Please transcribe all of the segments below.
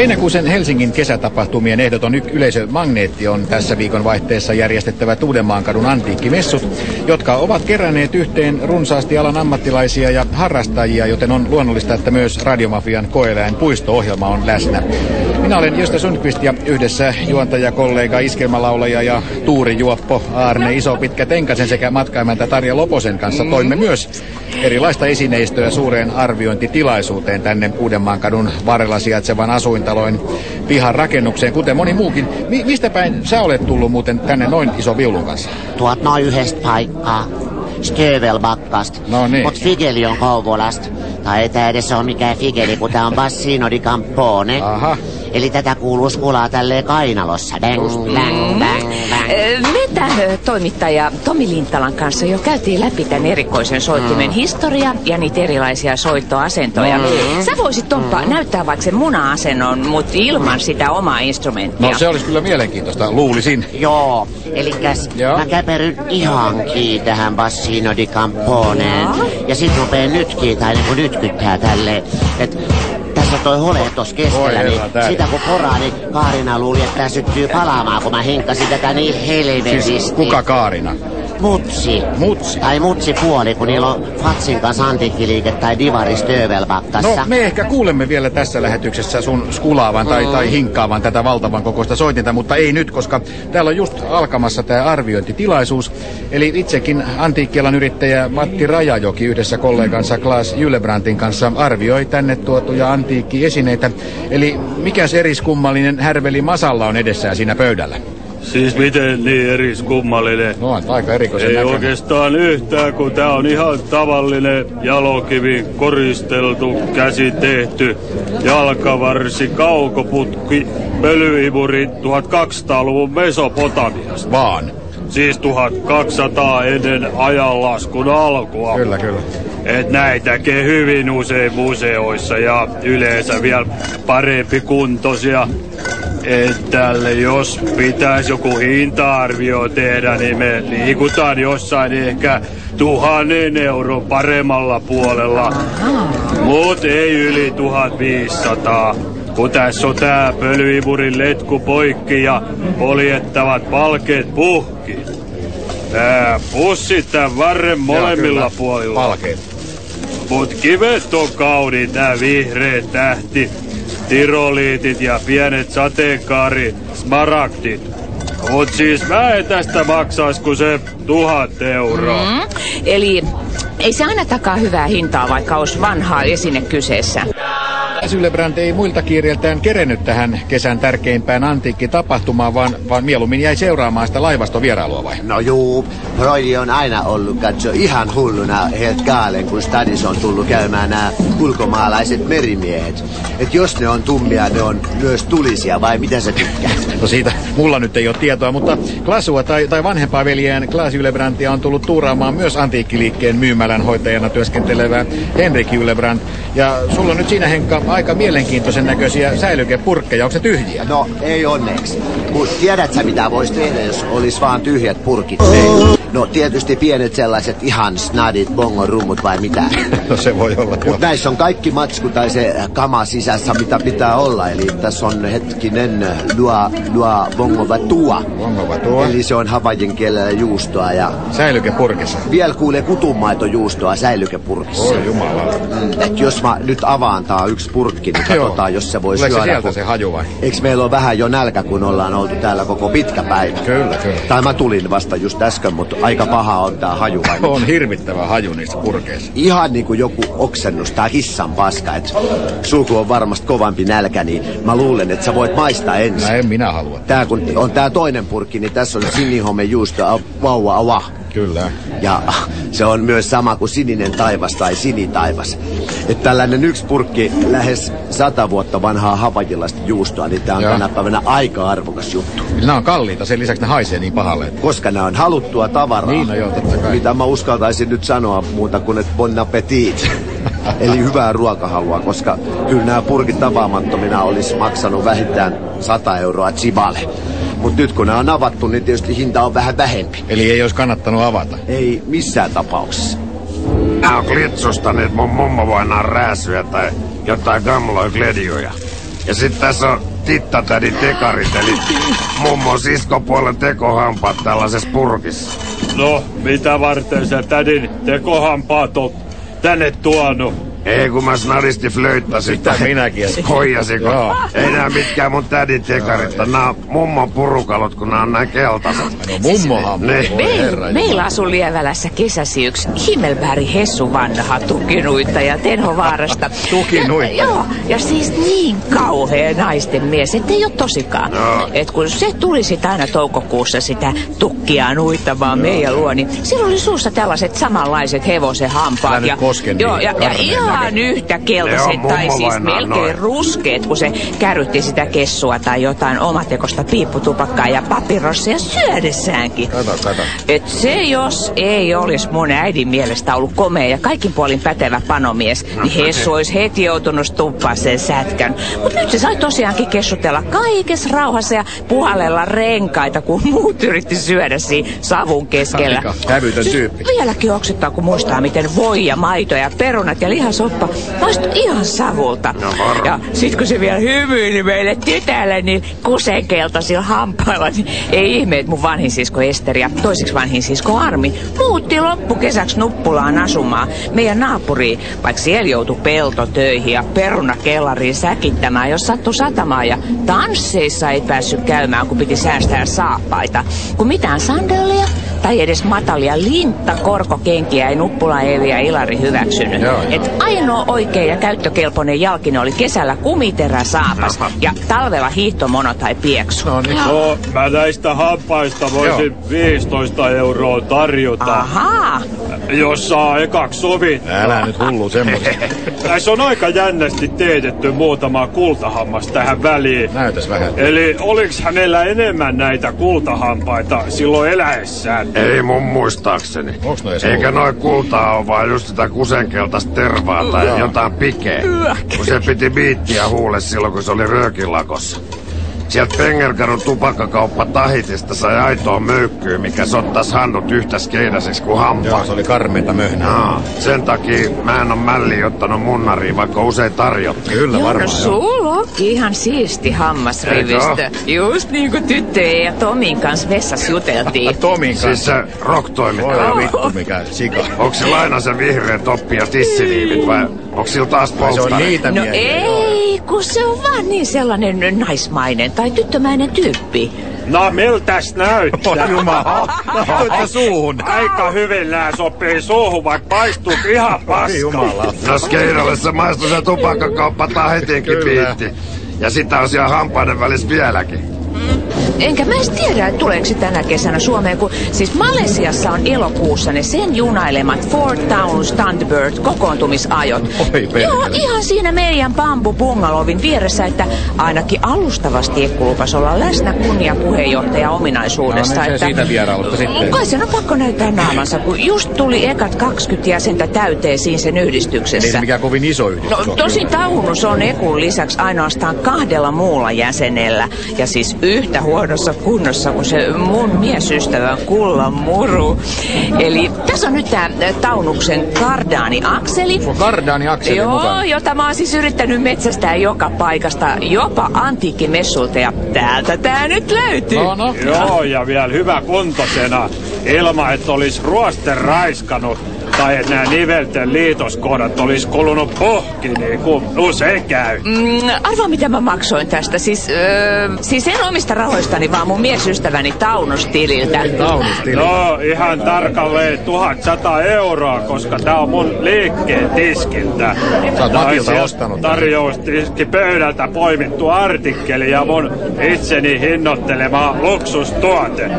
Heinäkuusen Helsingin kesätapahtumien ehdoton yleisömagneetti on tässä viikon vaihteessa järjestettävät Uudenmaankadun antiikkimessut, jotka ovat keränneet yhteen runsaasti alan ammattilaisia ja harrastajia, joten on luonnollista, että myös Radiomafian koeläin puisto-ohjelma on läsnä. Minä olen Josta Sundqvist ja yhdessä juontajakollega, iskelmälaulaja ja Tuuri Juoppo, Aarne Iso Pitkä Tenkasen sekä matkaimäntä Tarja Loposen kanssa toimme myös erilaista esineistöä suureen arviointitilaisuuteen tänne Uudenmaankadun varrella sijaitsevan asuintaloin pihan rakennukseen, kuten moni muukin. Mi- mistä päin sä olet tullut muuten tänne noin iso viulun kanssa? Tuot noin yhdestä paikkaa. Stövelbakkast. No niin. Mut Figeli on Kouvolasta. Tai ei tää edes ole mikään Figeli, kun tää on Bassino di Campone. Aha. Eli tätä kuuluu skulaa tälleen kainalossa. Bang, bang, bang, bang. Ö, Me tämän toimittaja Tomi Lintalan kanssa jo käytiin läpi tämän erikoisen soittimen historia ja niitä erilaisia soittoasentoja. Sä voisit Tomppa näyttää vaikka sen muna-asennon, mutta ilman sitä omaa instrumenttia. No se olisi kyllä mielenkiintoista, luulisin. Joo, elikäs Joo. mä käperyn ihan kiinni tähän Bassino di Camponeen. Ja sit rupeen nytkiin, tai niinku nytkyttää tälleen, et on toi hole tossa keskellä, niin sitä kun poraa, niin Kaarina luuli, että tää syttyy palaamaan, kun mä hinkkasin tätä niin helvetisti. Siis kuka Kaarina? Mutsi. Mutsi. Tai mutsi puoli, kun niillä on Fatsin kanssa antiikkiliike tai divari Stövelbakkassa. No me ehkä kuulemme vielä tässä lähetyksessä sun skulaavan tai, tai hinkkaavan tätä valtavan kokoista soitinta, mutta ei nyt, koska täällä on just alkamassa tämä arviointitilaisuus. Eli itsekin antiikkialan yrittäjä Matti Rajajoki yhdessä kollegansa Klaas Jylebrandtin kanssa arvioi tänne tuotuja antiikkiesineitä. Eli mikäs eriskummallinen härveli Masalla on edessään siinä pöydällä? Siis miten niin eriskummallinen? No on aika erikoisen Ei näköinen. oikeastaan yhtään, kun tää on ihan tavallinen jalokivi, koristeltu, käsi tehty, jalkavarsi, kaukoputki, pölyimuri 1200-luvun Mesopotamiasta. Vaan. Siis 1200 ennen ajanlaskun alkua. Kyllä, kyllä. Et näitä näkee hyvin usein museoissa ja yleensä vielä parempi kuntoisia. Et tälle jos pitäisi joku hinta-arvio tehdä, niin me liikutaan jossain ehkä tuhannen euron paremmalla puolella. Mut ei yli 1500. Kun tässä on tää pölyimurin letku poikki ja poljettavat valkeet puhki. Tää pussit tän varren molemmilla Joo, puolilla. Valkeet. Mut kivet on kauniit, tää vihreä tähti, tiroliitit ja pienet sateenkaari, smaragdit. Mut siis mä en tästä maksais kuin se tuhat euroa. Mm. Eli ei se aina takaa hyvää hintaa, vaikka olisi vanhaa esine kyseessä. Sylebrand ei muilta kiireiltään kerennyt tähän kesän tärkeimpään antiikkitapahtumaan, vaan, vaan mieluummin jäi seuraamaan sitä laivastovierailua vai? No juu, Broidi on aina ollut katso ihan hulluna helt gaalen, kun stadissa on tullut käymään nämä ulkomaalaiset merimiehet. Et jos ne on tummia, ne on myös tulisia, vai mitä sä tykkäät? No siitä mulla nyt ei ole tietoa, mutta Klasua tai, tai vanhempaa veljään Klas Ylebrandia on tullut tuuraamaan myös antiikkiliikkeen myymälän hoitajana työskentelevä Henrik Ylebrandt. Ja sulla on nyt siinä Henkka aika mielenkiintoisen näköisiä säilykepurkkeja. Onko se tyhjiä? No, ei onneksi. Mut tiedät sä mitä vois tehdä, jos olis vaan tyhjät purkit? Ei. No tietysti pienet sellaiset ihan snadit bongorummut vai mitä. No se voi olla joo. Mut näissä on kaikki matsku tai se kama sisässä, mitä pitää olla. Eli tässä on hetkinen lua, lua bongova tua. Bongova tua. Eli se on havajen kielellä juustoa ja Säilykepurkissa. vielä kuulee kutunmaitojuustoa säilykepurkissa. Oi jumala. Mm, et jos mä nyt avaan tää yksi purkki, niin katsotaan, jos se voi Tuleeko syödä. sieltä kun- se haju vai? Eiks meillä ole vähän jo nälkä, kun ollaan oltu täällä koko pitkä päivä? Kyllä, kyllä. Tai mä tulin vasta just äsken, mutta aika paha on tää haju vai On hirvittävä haju niissä purkeissa. Ihan niinku joku oksennus, tää kissan paska, et sulku on varmasti kovampi nälkä, niin mä luulen, että sä voit maistaa ensin. Mä en minä halua. Tää kun on tää toinen purkki, niin tässä on sinihome juusto au- vauva ava. Kyllä. Ja se on myös sama kuin sininen taivas tai sinitaivas. Että tällainen yksi purkki lähes sata vuotta vanhaa havajilaista juustoa, niin tää on Joo. tänä päivänä aika arvokas juttu. Nämä on kalliita, sen lisäksi ne haisee niin pahalle. että- Koska nämä on haluttua tavaraa. Niin, no joo, totta kai. Mitä mä uskaltaisin nyt sanoa muuta kuin, että bon appetit. Eli hyvää ruokahalua, koska kyllä nämä purkit avaamattomina olisi maksanut vähintään 100 euroa chibale. Mutta nyt kun nämä on avattu, niin tietysti hinta on vähän vähempi. Eli ei olisi kannattanut avata. Ei missään tapauksessa. Nää on klitsustaneet mun mummovainaan rääsyä tai jotain gamloja gledioja. Ja sitten tässä on tittatädin tekarit, eli mummon siskopuolen tekohampaat tällaisessa purkissa. No, mitä varten sä tädin tekohampaat on tänne tuonut? Ei kun mä snadisti flöittasin. Mitä minäkin. Hoijasiko? Joo. Ei nää mitkään mun tädin tekarit. Nää on mummon purukalot, kun nää on näin keltaiset. No mummohan. Meil, meillä asui Lievälässä kesäsi yksi Himmelberg Hessu vanha tukinuittaja Tenhovaarasta. Tukinuittaja. Ja, joo, ja siis niin kauhea naisten mies, ettei ole tosikaan. Joo. Et kun se tuli sit aina toukokuussa sitä tukkia nuittamaan meidän luo, niin sillä oli suussa tällaiset samanlaiset hevosen hampaat. Älä nyt koske joo, ja, ja karmeen ihan yhtä keltaiset tai siis melkein noin. ruskeet, kun se kärrytti sitä kessua tai jotain omatekosta piipputupakkaa ja papirossia syödessäänkin. Kato, kato. Et se jos ei olisi mun äidin mielestä ollut komea ja kaikin puolin pätevä panomies, niin Hessu olisi heti joutunut stuppaa sen sätkän. Mutta nyt se sai tosiaankin kessutella kaikessa rauhassa ja puhallella renkaita, kun muut yritti syödä siinä savun keskellä. Hävytön tyyppi. Vieläkin oksittaa, kun muistaa, miten voi ja maito ja perunat ja lihasoppa maistui ihan savulta. No ja sit kun se vielä hymyili meille tytälle, niin kusenkeltaisilla hampailla, niin ei ihme, että mun vanhin sisko Esteri ja toiseksi vanhin sisko Armi muutti loppukesäksi Nuppulaan asumaan meidän naapuriin, vaikka siellä joutui peltotöihin ja perunakellariin säkittämään, jos sattui satamaan ja tansseissa ei päässyt käymään, kun piti säästää saappaita. Kun mitään sandalia tai edes matalia lintta korkokenkiä ei Nuppula Eevi ja Ilari hyväksynyt. Joo, joo. Et ainoa oikea ja käyttökelpoinen jalkine oli kesällä kumiterä saapas ja talvella hiihtomono tai pieksu. No niin. No, mä näistä hampaista voisin 15 euroa tarjota, Ahaa, jos saa ekaksi sovit. Älä nyt hullu semmoista. Tässä on aika jännästi teetetty muutama kultahammas tähän väliin. Näytäs vähän. Eli oliks hänellä enemmän näitä kultahampaita silloin eläessään? Ei mun muistaakseni. Onks Eikä noin kultaa ole vaan just sitä kusenkeltaista tervaa tai jotain pikeä. Kun se piti biittiä huule silloin, kun se oli röökilakossa. Sieltä Pengerkadun tupakkakauppa Tahitista sai aitoa möykkyä, mikä sottas hannut yhtä skeidaseksi kuin Joo, hampaa. se oli karmeita möhnää. Aa, sen takia mä en oo mälliin ottanut munnariin, vaikka usein tarjottiin. Kyllä Joo, no varmaan. joo. sulla onkin ihan siisti hammasrivistö. Just niin kuin tyttöjen ja Tomin kanssa vessassa juteltiin. Tomin Siis kanssa. se rock-toimittaja. Voi vittu mikä sika. Onko se aina se vihreä toppi ja tissiliivit vai onko sillä taas Ai se on niitä No miehiä. ei, kun se on vaan niin sellainen naismainen tai tyttömäinen tyyppi. No miltäs näyttää? Oi jumala. Laitoitte suuhun. Aika hyvin nää sopii suuhun, vaikka paistuu ihan Oi paska. jumala. No skeidalle se maistui se tupakkakauppa Tahitinkin Kyllä. biitti. Ja sitä on siellä hampaiden välissä vieläkin. Enkä mä edes tiedä, että tuleeko se tänä kesänä Suomeen, kun siis Malesiassa on elokuussa ne sen junailemat Fort Towns Thunderbird kokoontumisajot. Oi. Joo, ihan siinä meidän Bambu Bungalovin vieressä, että ainakin alustavasti Ekku lupas olla läsnä kunnia puheenjohtaja ominaisuudessa. No niin, se että siitä sitten. Kai sen on pakko näyttää naamansa, kun just tuli ekat 20 jäsentä täyteen siinä sen Ei yhdistyksessä. se mikään kovin iso yhdistys No tosin Taunus on Ekun lisäksi ainoastaan kahdella muulla jäsenellä. Ja siis yhtä huonossa kunnossa kuin se mun miesystävän kullan muru. Eli tässä on nyt tää Taunuksen kardaani Akseli. Onko Kardani Akseli Joo, mukana? jota mä oon siis yrittänyt metsästää joka paikasta, jopa antiikkimessulta ja täältä tää nyt löytyy. No, no. Joo, ja vielä hyvä kuntosena. Ilman, että olisi ruoste raiskanut tai että nämä nivelten liitoskohdat olisi kulunut pohki, niin kuin usein käy. Mm, arvaa mitä mä maksoin tästä. Siis, öö, siis en omista rahoistani, vaan mun miesystäväni Taunustililtä. Taunustili. No, ihan tarkalleen 1100 euroa, koska tää on mun liikkeen tiskiltä. Sä oot Matilta ostanut. Tarjoustiski pöydältä poimittu artikkeli ja mun itseni hinnoittelema luksustuote.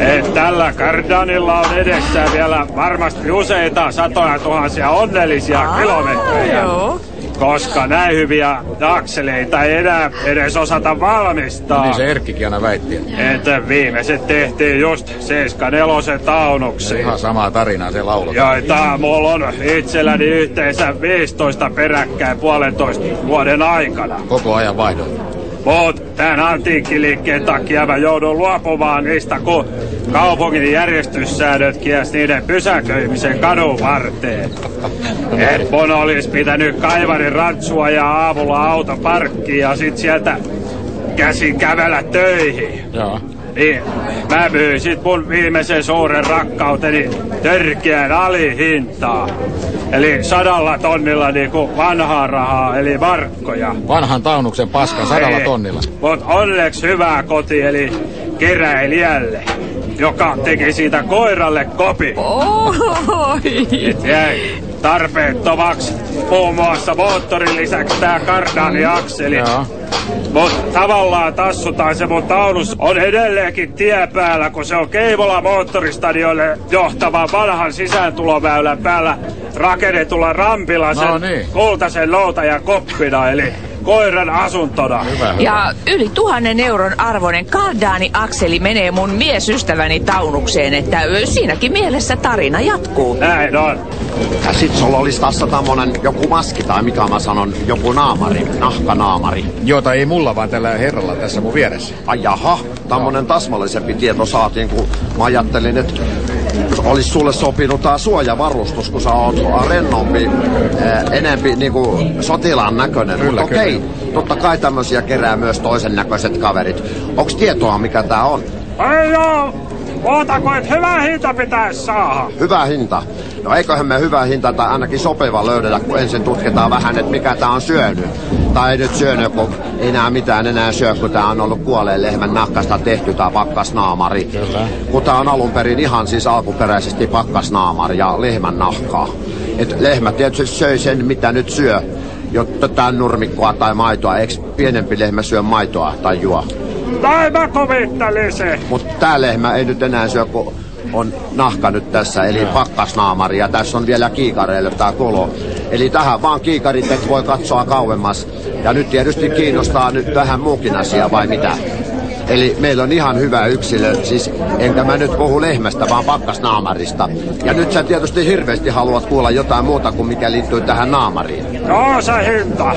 Et tällä kardanilla on edessä vielä varmasti useita satoja tuhansia onnellisia kilometrejä. joo. Koska näin hyviä akseleita ei enää edes osata valmistaa. Niin se Erkkikin aina väitti. että viimeiset tehtiin just 74 Se taunuksi. ihan samaa tarinaa se laulaa. Joita mulla on itselläni yhteensä 15 peräkkäin puolentoista vuoden aikana. Koko ajan vaihdoin. Mut tämän antiikkiliikkeen takia mä joudun luopumaan niistä, kun kaupungin järjestyssäädöt kies niiden pysäköimisen kadun varteen. Et mun olis pitänyt kaivarin rantsua ja aamulla auto parkkiin ja sit sieltä käsin kävellä töihin. Joo. Niin, mä myin sit mun viimeisen suuren rakkauteni törkeän alihintaa. Eli sadalla tonnilla niinku vanhaa rahaa, eli markkoja. Vanhan taunuksen paskan sadalla Ei, tonnilla. Mut onneksi hyvä koti, eli keräilijälle, joka teki siitä koiralle kopi. Oi. Jäi tarpeettomaksi muun muassa moottorin lisäksi tää kardaaniakseli. Joo. Mut tavallaan tassutaan se mun taunus on edelleenkin tie päällä, kun se on Keivola moottoristadiolle johtava vanhan sisääntuloväylän päällä rakennetulla rampilla sen No niin. kultaisen noutajan koppina, eli koiran asuntona. Hyvä, hyvä. Ja yli tuhannen euron arvoinen kardaani-akseli menee mun miesystäväni taunukseen, että siinäkin mielessä tarina jatkuu. Näin on. Ja sit sulla olisi tässä tämmönen joku maski tai mikä mä sanon, joku naamari, nahkanaamari. Jota ei mulla, vaan tällä herralla tässä mun vieressä. Ai jaha, tämmönen täsmällisempi tieto saatiin, kun mä ajattelin, että olisi sulle sopinut tää suojavarustus, kun sä oot rennompi, ää, enempi niinku sotilaan näköinen. Kyllä, Mutta okei, totta kai tämmösiä kerää myös toisen näköiset kaverit. Onks tietoa, mikä tää on? Ei oo! Ootako, et hyvä hinta pitäis saada? Hyvä hinta. No eiköhän me hyvä hinta tai ainakin sopiva löydetä, kun ensin tutkitaan vähän, että mikä tää on syönyt. Tai ei nyt syönyt, kun ei enää mitään enää syö, kun tää on ollut kuolleen lehmän nahkasta tehty tää pakkasnaamari. Kyllä. Kun tää on alun perin ihan siis alkuperäisesti pakkasnaamari ja lehmän nahkaa. Et lehmä tietysti söi sen, mitä nyt syö, jotta tää nurmikkoa tai maitoa. Eikö pienempi lehmä syö maitoa tai juo? Tai mä kuvittelin se. Mutta tää lehmä ei nyt enää syö, kun on nahka nyt tässä, eli pakkasnaamari, ja tässä on vielä kiikareille tää kolo. Eli tähän vaan kiikarit, et voi katsoa kauemmas. Ja nyt tietysti kiinnostaa nyt vähän muukin asia, vai mitä? Eli meillä on ihan hyvä yksilö, siis enkä mä nyt puhu lehmästä, vaan pakkasnaamarista. Ja nyt sä tietysti hirveästi haluat kuulla jotain muuta kuin mikä liittyy tähän naamariin. Joo se hinta.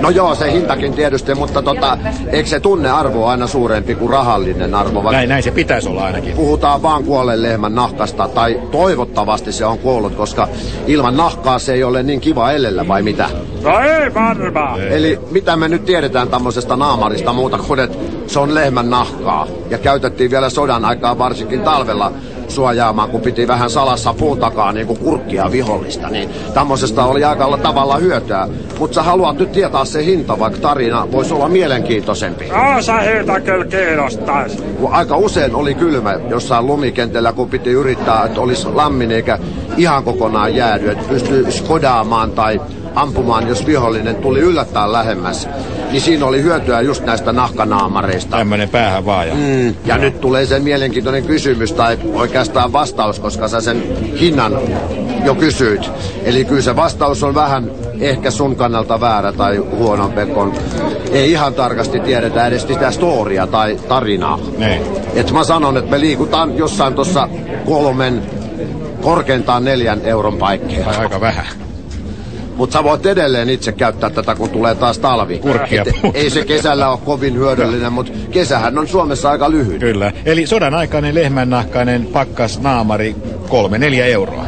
No joo, se hintakin tietysti, mutta tota, eikö se tunnearvo aina suurempi kuin rahallinen arvo? Vaikka Näin, näin se pitäisi olla ainakin. puhutaan vaan kuolleen lehmän nahkasta, tai toivottavasti se on kuollut, koska ilman nahkaa se ei ole niin kiva elellä, vai mitä? No ei varmaan. Eli mitä me nyt tiedetään tämmöisestä naamarista muuta kuin, että se on lehmän nahkaa. Ja käytettiin vielä sodan aikaa varsinkin talvella suojaamaan, kun piti vähän salassa puun takaa niin kuin kurkkia vihollista. Niin tämmöisestä oli aika tavalla hyötyä. Mutta sä haluat nyt tietää se hinta, vaikka tarina voisi olla mielenkiintoisempi. Se hinta kyllä kiinnostais. Kun aika usein oli kylmä jossain lumikentällä, kun piti yrittää, että olisi lämmin eikä ihan kokonaan jäädy, että pystyy skodaamaan tai ampumaan, jos vihollinen tuli yllättäen lähemmäs. Niin siinä oli hyötyä just näistä nahkanaamareista. Tämmönen päähän vaan. Ja... Mm, ja nyt tulee se mielenkiintoinen kysymys, tai oikeastaan vastaus, koska sä sen hinnan jo kysyit. Eli kyllä se vastaus on vähän ehkä sun kannalta väärä tai huono pekon. Ei ihan tarkasti tiedetä edes sitä storia tai tarinaa. Niin. Et mä sanon, että me liikutaan jossain tuossa kolmen, korkeintaan neljän euron paikkeilla. Aika vähän. Mutta sä voit edelleen itse käyttää tätä, kun tulee taas talvi. Kurkkia Et ei se kesällä ole kovin hyödyllinen, mutta kesähän on Suomessa aika lyhyt. Kyllä. Eli sodan aikainen lehmännahkainen pakkas naamari kolme neljä euroa.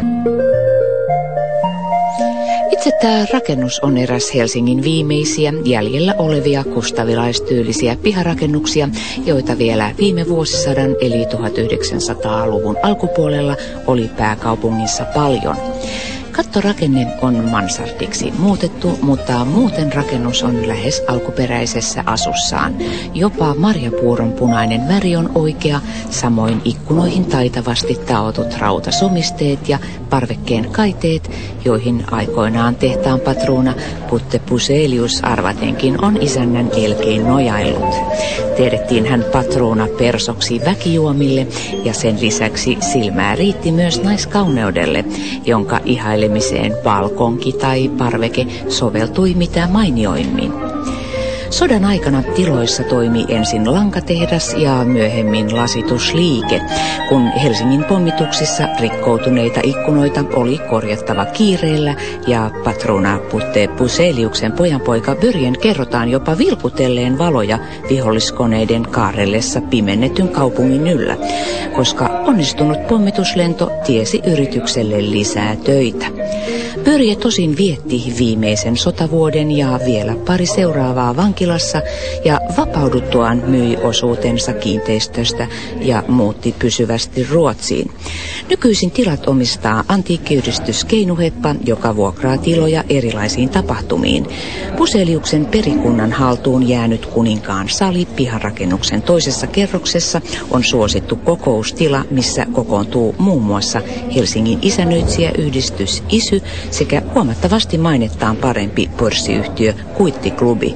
Itse tämä rakennus on eräs Helsingin viimeisiä jäljellä olevia kustavilaistyylisiä piharakennuksia, joita vielä viime vuosisadan eli 1900-luvun alkupuolella oli pääkaupungissa paljon. Kattorakenne on mansardiksi muutettu, mutta muuten rakennus on lähes alkuperäisessä asussaan. Jopa marjapuuron punainen väri on oikea, samoin ikkunoihin taitavasti taotut rautasomisteet ja parvekkeen kaiteet, joihin aikoinaan tehtaan patruuna Putte Puselius arvatenkin on isännän elkein nojaillut. Tiedettiin hän patruuna persoksi väkijuomille ja sen lisäksi silmää riitti myös naiskauneudelle, jonka ihailemiseen balkonki tai parveke soveltui mitä mainioimmin. Sodan aikana tiloissa toimi ensin lankatehdas ja myöhemmin lasitusliike. Kun Helsingin pommituksissa rikkoutuneita ikkunoita oli korjattava kiireellä ja patrona Putte Puseliuksen pojanpoika Börjen kerrotaan jopa vilkutelleen valoja viholliskoneiden kaarellessa pimennetyn kaupungin yllä, koska onnistunut pommituslento tiesi yritykselle lisää töitä. Börje tosin vietti viimeisen sotavuoden ja vielä pari seuraavaa vankilassa ja vapauduttuaan myi osuutensa kiinteistöstä ja muutti pysyvästi Ruotsiin. Nykyisin tilat omistaa antiikkiyhdistys Keinuheppa, joka vuokraa tiloja erilaisiin tapahtumiin. Puseliuksen perikunnan haltuun jäänyt kuninkaan sali piharakennuksen toisessa kerroksessa on suosittu kokoustila, missä kokoontuu muun muassa Helsingin isännöitsijäyhdistys ISY sekä huomattavasti mainettaan parempi pörssiyhtiö Kuittiklubi.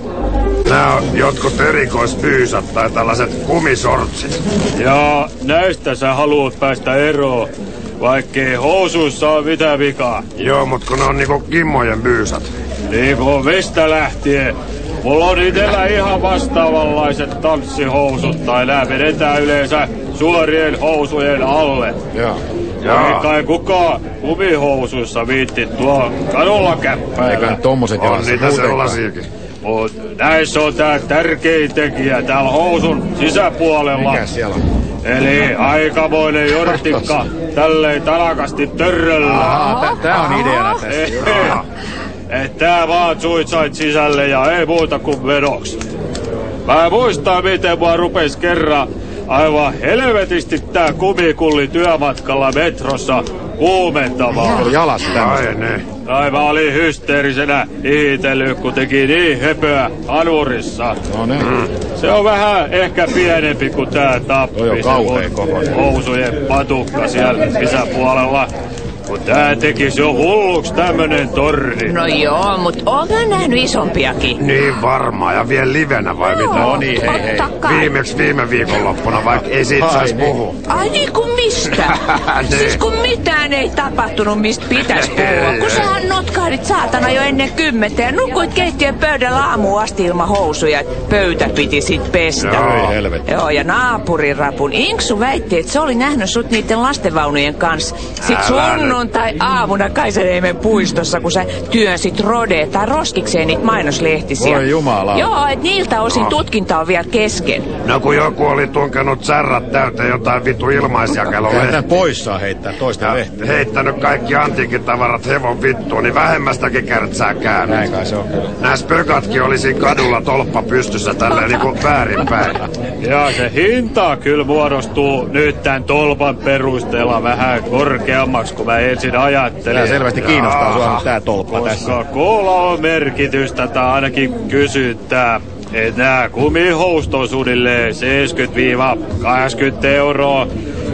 Nämä on jotkut erikoisbyysat tai tällaiset kumisortsit. Ja näistä sä haluat päästä eroon, vaikkei housuissa ole mitään vikaa. Joo, mut kun ne on niinku kimmojen byysat. Niinku mistä lähtien. Mulla on itellä ihan vastaavanlaiset tanssihousut, tai nää vedetään yleensä suorien housujen alle. Joo. Ja ei kai kukaan kumihousuissa viitti tuo kadulla käppäillä. Eiköhän tommoset On niitä muutenkaan. sellaisiakin. Mut näissä on tää tärkein tekijä täällä housun sisäpuolella. Mikä siellä on? Eli aikamoinen jortikka tälleen tanakasti törröllä. Ahaa, tä- tää on ideana tässä. Et tää vaan suitsait sisälle ja ei muuta kuin vedoksi. Mä muistan miten mua rupes kerran aivan helvetisti tää kumikulli työmatkalla metrossa kuumentamaan. Oli jalas tämmöistä. Ai ne. Ai mä olin hysteerisenä ihitellyt, kun teki niin höpöä anurissa. No niin. Se on vähän ehkä pienempi kuin tää tappi. Toi on se kauhea mun kokoinen. Housujen patukka siellä sisäpuolella. Kun tää tekis jo hulluks tämmönen torni. No joo, mutta oon mä nähnyt isompiakin. Niin varmaa ja vielä livenä vai mitä? No niin, hei hei. Kai. Viimeksi viime viikonloppuna, vaikka ei siitä Ai saisi niin. puhua. Ai niin kuin mistä? Niin. siis kun mitään ei tapahtunut, mistä pitäisi puhua. Kun sähän notkahdit saatana jo ennen kymmentä ja nukuit keittiön pöydällä aamuun asti ilman housuja. Pöytä piti sit pestä. Joo. Ei helvetti. Joo, ja naapurirapun Inksu väitti, että se oli nähnyt sut niiden lastenvaunujen kanssa. Sit Älä nyt. sunnuntai aamuna Kaisaniemen puistossa, kun sä työnsit Rode tai roskikseen niitä mainoslehtisiä. Voi jumala. Joo, et niiltä osin No. tutkinta on vielä kesken. No kun joku oli tunkenut särrat täyteen jotain vitu Kyllä ilmaisjakelulle. tän pois saa heittää toista Ja lehteä. heittänyt kaikki antiikin tavarat hevon vittuun, niin vähemmästäkin kärtsää käynyt. Näin kai se on kyllä. Nämä spökatkin oli siinä kadulla tolppa pystyssä tälleen niinku väärinpäin. Ja se hinta kyllä muodostuu nyt tämän tolpan perusteella vähän korkeammaksi, kuin mä ensin ajattelin. Tää selvästi kiinnostaa sua nyt tää tolppa tässä. Koska koolla on merkitystä tai ainakin kysyntää. Et nää kumihousut on suunnilleen 70-80 euroa.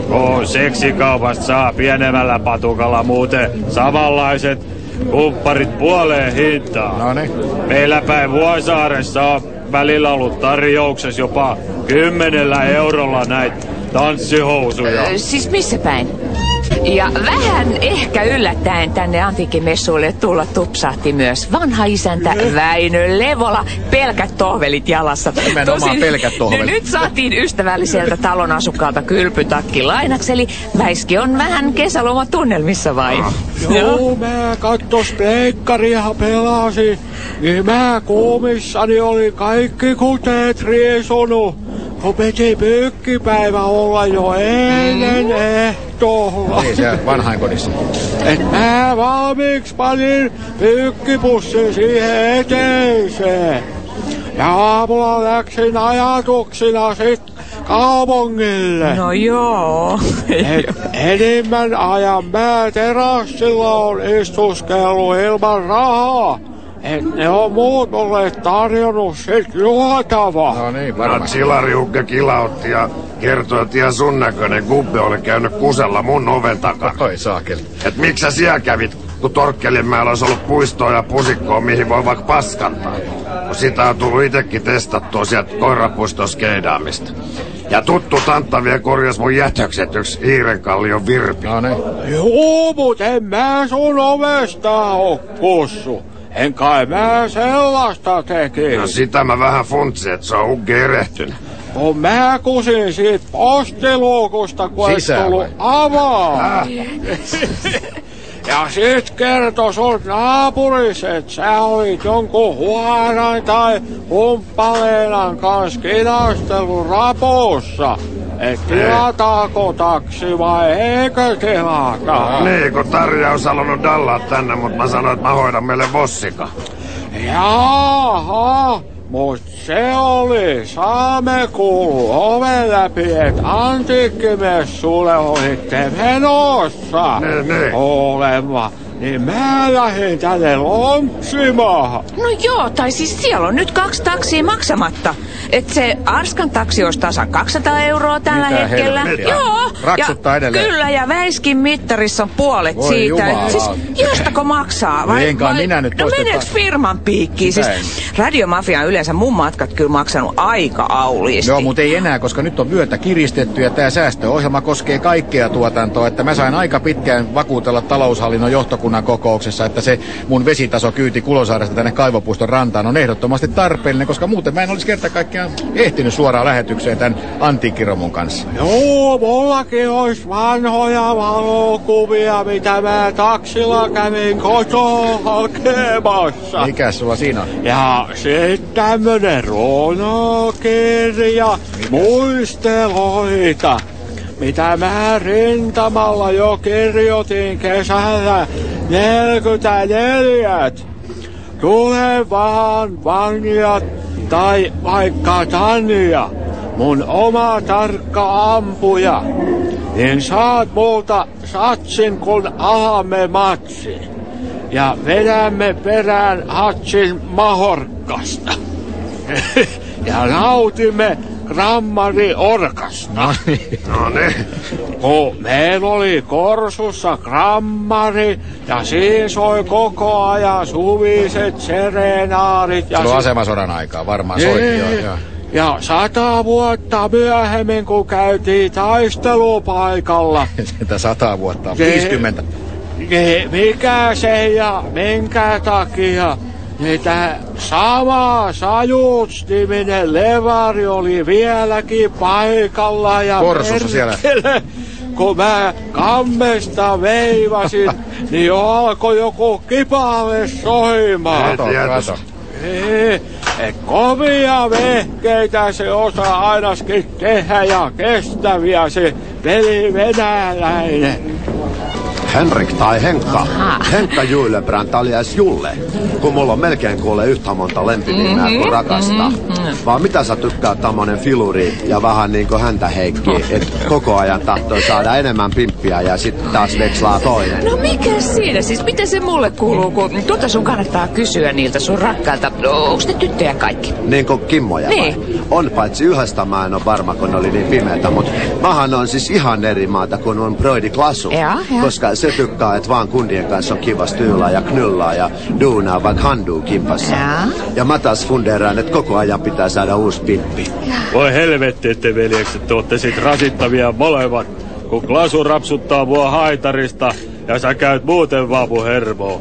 Kun seksikaupasta saa pienemmällä patukalla muuten samanlaiset kumpparit puoleen hintaan. No niin. Meillä päin Vuosaaressa on välillä ollut tarjouksessa jopa kymmenellä eurolla näitä tanssihousuja. Ö, Siis missä päin? Ja vähän ehkä yllättäen tänne antiikkimessuille tulla tupsahti myös vanha isäntä Väinö Levola, pelkät tohvelit jalassa. Nimenomaan pelkät tohvelit. Nyt saatiin ystävälliseltä talon asukkaalta kylpytakki lainaksi, eli Väiski on vähän kesälomatunnelmissa vai? Joo, mä kattos pleikkaria pelasin. Niin mä kuumissani oli kaikki kuteet riesonut. Kun piti pyykkipäivä olla jo ehtoolla. Niin se vanhainkodissa. Et mä valmiiksi panin pyykkipussin siihen eteiseen. Ja aamulla läksin ajatuksina sit kaupungille. No joo. Et enimmän ajan mä terassilla on istuskellut ilman rahaa. Et ne on muut mulle tarjonnut sit juotavaa. No niin, No, varmasti. Chilariukka kilautti ja kertoi, että ihan sun näköinen gubbe oli käynyt kusella mun oven takana. Oi saakeli. Et miksi sä siellä kävit, kun Torkkelinmäellä olisi ollut puistoa ja pusikkoa, mihin voi vaikka paskantaa? No sitä on tullut itekin testattua sieltä koirapuistossa skeidaamista. Ja tuttu tantta vielä korjas mun jätökset yksi Hiirenkallion virpi. No niin. Juu, mut en mä sun ovesta oo kussu. En kai mä sellaista teki. No sitä mä vähän funtsin, että se on hugge erehtynyt. Kun mä kusin siitä postiluukusta, kun et Sisään tullut vai? avaa. Ja sit kertoi sun naapuris, että sä olit jonkun huoran tai humppaleenan kanssa kinastellut rapussa. Et tilataako taksi vai eikö tilata? Niin, kun Tarja olisi halunnut dallaa tänne, mutta mä sanoin, että mä hoidan meille vossika. Jaha, mut se oli saame kuulu oven läpi, et antiikkimessulle olitte menossa. Niin, niin. Olema. Niin mä lähdin tänne lontsimaan. No joo, tai siis siellä on nyt kaksi taksia maksamatta. Et se Arskan taksi olisi tasan 200 euroa tällä Mitä hetkellä. helvettiä? Joo. Raksuttaa ja, edelleen. Kyllä, ja Väiskin mittarissa on puolet Voi siitä. jumala. Et Siis jostako maksaa? No en kai minä nyt No meneekö firman piikkiin? Siis. Radiomafia on yleensä mun matkat kyllä maksanut aika auliisti. Joo, mutta ei enää, koska nyt on vyötä kiristetty ja tämä säästöohjelma koskee kaikkea tuotantoa. Että mä sain aika pitkään vakuutella taloushallinnon johtokunnan kokouksessa, että se mun vesitaso kyyti Kulosaaresta tänne Kaivopuiston rantaan on ehdottomasti tarpeellinen, koska muuten mä en olisi kerta kaikkiaan ehtinyt suoraan lähetykseen tämän antiikkiromun kanssa. Joo, mullakin olisi vanhoja valokuvia, mitä mä taksilla kävin kotoa hakemassa. Mikä sulla siinä on? Ja sitten tämmönen runokirja muisteloita, mitä mä rintamalla jo kirjoitin kesällä 44. Tule vaan vanjat tai vaikka Tanja, mun oma tarkka ampuja, niin saat multa satsin kun alamme matsi ja vedämme perään hatsin mahorkasta. ja nautimme grammari orkasta. No niin. No niin. Kun meillä oli Korsussa grammari ja siinä soi koko ajan suviset serenaarit. Ja Silloin sit- asemasodan aikaa varmaan soitti. Joo, Niin. joo. Ja sata vuotta myöhemmin, kun käytiin taistelupaikalla, Sitä sata vuotta on. Se- 50. niin mikä se ja minkä takia niitä sama Sajuts-niminen levari oli vieläkin paikalla ja Korsussa siellä. kun mä kammesta veivasin, niin alkoi joku kipale soimaan. Kato, kato. Ei, et kovia vehkeitä se osaa ainakin tehdä ja kestäviä se veli venäläinen. Henrik tai Henkka. Aha. Henkka Julebrand alias Julle. Kun mulla on melkein kuule yhtä monta lempinimeä Mhm, kuin rakasta. Vaan mitä sä tykkäät tämmönen filuri ja vähän niinku häntä Heikki, et koko ajan tahtoi saada enemmän pimppiä ja sitten taas vekslaa toinen. No mikä siinä siis? Miten se mulle kuuluu, kun tuota sun kannattaa kysyä niiltä sun rakkailta. No, onks ne tyttöjä kaikki? Niin kuin Kimmoja vai? Niin. On, paitsi yhdestä mä en ole varma, kun oli niin pimeätä, mutta mähän on siis ihan eri maata kuin on Broidi Klasu. Jaa, jaa. Koska se tykkää, että vaan kundien kanssa on kiva styylaa ja knullaa ja duunaa vaikka handuu kimpassa. Jaa. Ja mä taas fundeeraan, että koko ajan pitää saada uusi pimppi. Voi helvetti, että veljekset te ootte sit rasittavia molemmat. Kun Klasu rapsuttaa mua haitarista ja sä käyt muuten vapu hermoa.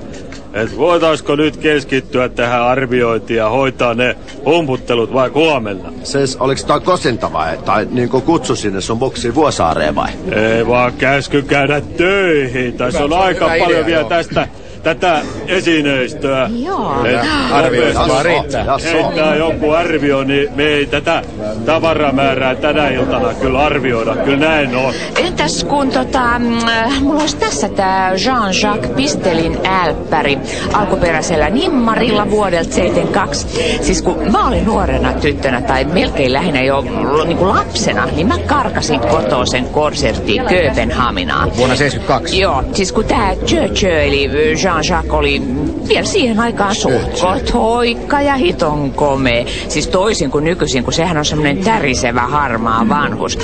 Et voitaisko nyt keskittyä tähän arviointiin ja hoitaa ne humputtelut vai huomenna? Siis oliks toi kosinta vai? Tai niinku kutsu sinne sun boksiin Vuosaareen vai? Ei vaan käsky käydä töihin. Tässä on se on aika hyvä paljon idea, vielä joo. tästä tätä esineistöä. Joo. Et Arvioita nopeasti vaan riittää. Jasso. heittää joku arvio, niin me ei tätä tavaramäärää tänä iltana kyllä arvioida. Kyllä näin on. Entäs kun tota, mm, äh, mulla olisi tässä tää Jean-Jacques Pistelin älppäri alkuperäisellä nimmarilla vuodelta 72. Siis kun mä olin nuorena tyttönä tai melkein lähinnä jo niin kuin lapsena, niin mä karkasin kotoa sen konserttiin Kööpenhaminaan. Vuonna 72. Joo, siis kun tää Chö eli Jean-Jacques oli vielä siihen aikaan suhtkot hoikka ja hiton komea. Siis toisin kuin nykyisin, kun sehän on semmoinen tärisevä harmaa vanhus.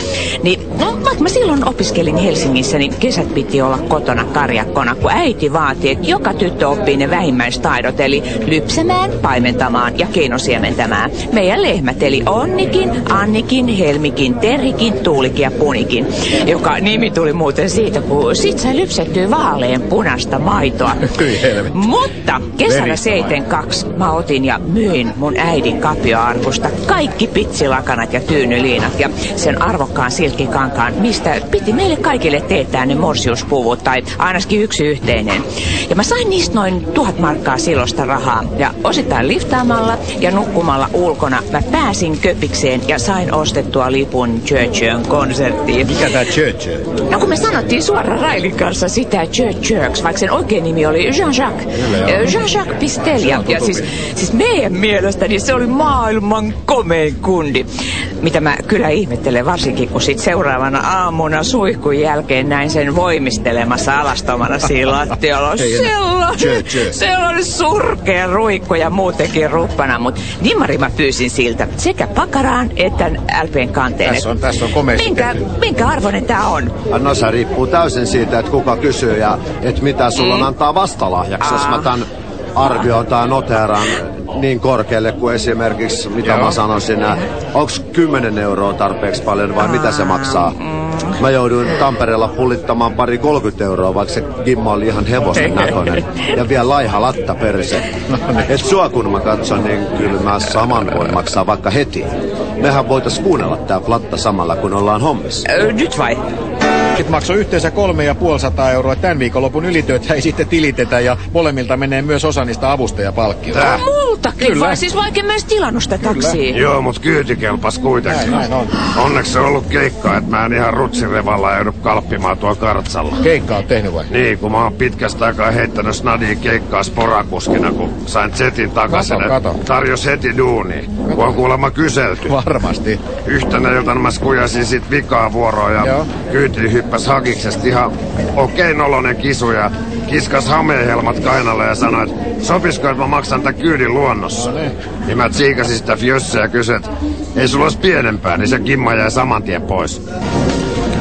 Niin, no vaikka mä silloin opiskelin Helsingissä, niin kesät piti olla kotona karjakkona, kun äiti vaati, että joka tyttö oppii ne vähimmäistaidot, eli lypsämään, paimentamaan ja keinosiementämään. Meidän lehmät, eli Onnikin, Annikin, Helmikin, Terrikin, Tuulikin ja Punikin, joka nimi tuli muuten siitä, kun sit sai lypsettyä vaalean punasta maitoa. Hyi helvetti. Mutta kesällä Veristä 72 mä otin ja myin mun äidin kapioarkusta kaikki pitsilakanat ja tyynyliinat ja sen arvokkaan silkkikankaan, mistä piti meille kaikille teettää ne morsiuspuvut tai ainakin yksi yhteinen. Ja mä sain niistä noin tuhat markkaa silloista rahaa ja osittain liftaamalla ja nukkumalla ulkona mä pääsin köpikseen ja sain ostettua lipun Churchön konserttiin. Mikä tää Church? No kun me sanottiin suoraan Railin kanssa sitä Church Church, vaikka sen oikein nimi oli Jean-Jacques. Jean-Jacques Pistel. Ja, ja siis, siis meidän mielestäni se oli maailman komein kundi. Mitä mä kyllä ihmettelen, varsinkin kun sit seuraavana aamuna suihkun jälkeen näin sen voimistelemassa alastomana siinä enää. Sellainen, Church, church. se oli surkea ruikko ja muutenkin ruppana, mutta Dimmari mä pyysin siltä sekä pakaraan että LPn kanteen. Tässä on- tässä on komeasti minkä, minkä arvoinen tää on? No se riippuu täysin siitä, että kuka kysyy ja että mitä sulla on antaa vastalahjaksi. Jos mä tämän arvioon tai noteeraan niin korkealle kuin esimerkiksi, mitä Joo. mä sanoisin, onko 10 euroa tarpeeksi paljon vai mitä se maksaa? Mä jouduin Tampereella pullittamaan pari 30 euroa, vaikka se gimma oli ihan hevosen näköinen. Ja vielä laiha latta perse. Et sua kun mä katson, niin kyllä mä saman voin maksaa vaikka heti. Mehän voitais kuunnella tää platta samalla, kun ollaan hommissa. Nyt vai? Nyt maksoi yhteensä kolme ja puoli sataa euroa. Tämän viikonlopun ylityötä ei sitten tilitetä ja molemmilta menee myös osa niistä avustajapalkkioista. Tää. Multakin Kyllä. vai? Siis vaikka edes tilannut sitä taksia. Joo, mut kyyti kelpas kuitenkin. Näin, näin on. Onneksi se on ollut keikka, että mä en ihan rutsirevalla joudu kalppimaan tuolla kartsalla. Keikka on tehnyt vai? Niin, kun mä oon pitkästä aikaa heittänyt snadia keikkaa sporakuskina, kun sain setin takaisin. Kato, kato. Tarjos heti duuni, kun on kuulemma kyselty. Varmasti. Yhtenä iltana mä skujasin sit vikaa vuoroa ja Joo. kyyti hyppäs hakiksesta ihan okei nolonen kisu ja kiskas hameenhelmat kainalle ja sanoi, että sopisko, että mä maksan tän kyydin luonnossa. No niin. Niin mä tsiikasin sitä fjössä ja kysyin, että ei sulla olisi pienempää, niin se kimma jäi saman tien pois.